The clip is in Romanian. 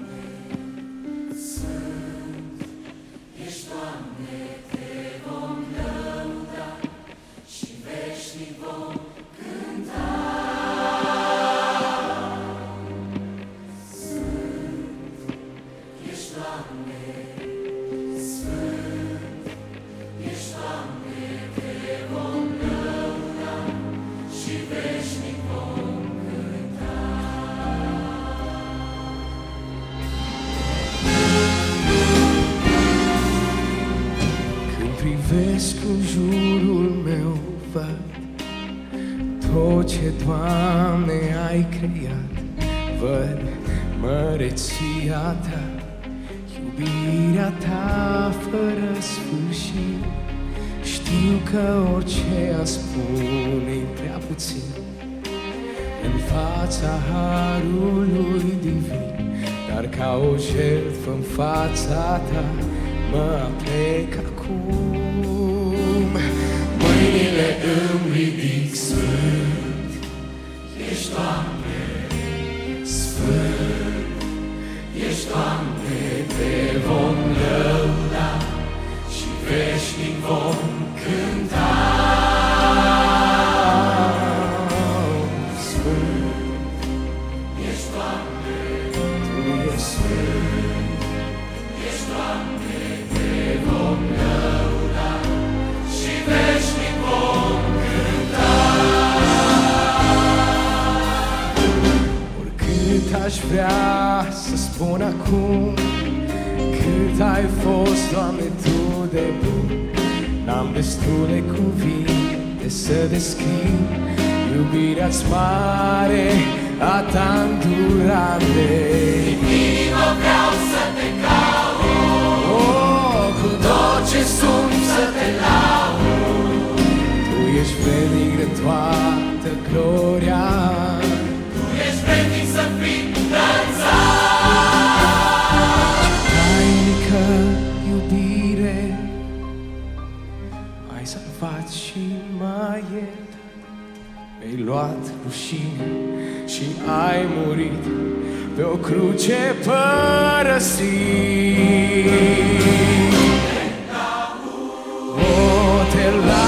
Amen. privesc jurul meu, văd tot ce, Doamne, ai creat. Văd măreția Ta, iubirea Ta fără sfârșit. Știu că orice a spune prea puțin în fața harului divin, dar ca o jertfă în fața Ta mă plec acum. Sfânt Doamne, vrea să spun acum Cât ai fost, Doamne, Tu de bun. N-am destule cuvinte să descriu Iubirea-ți mare, a ta îndurare Inima vreau să te caut. Oh, cu Tot ce sunt să te laud. Tu ești vrednic de toată gloria luat rușine și ai murit Pe o cruce părăsit. Oh, te laud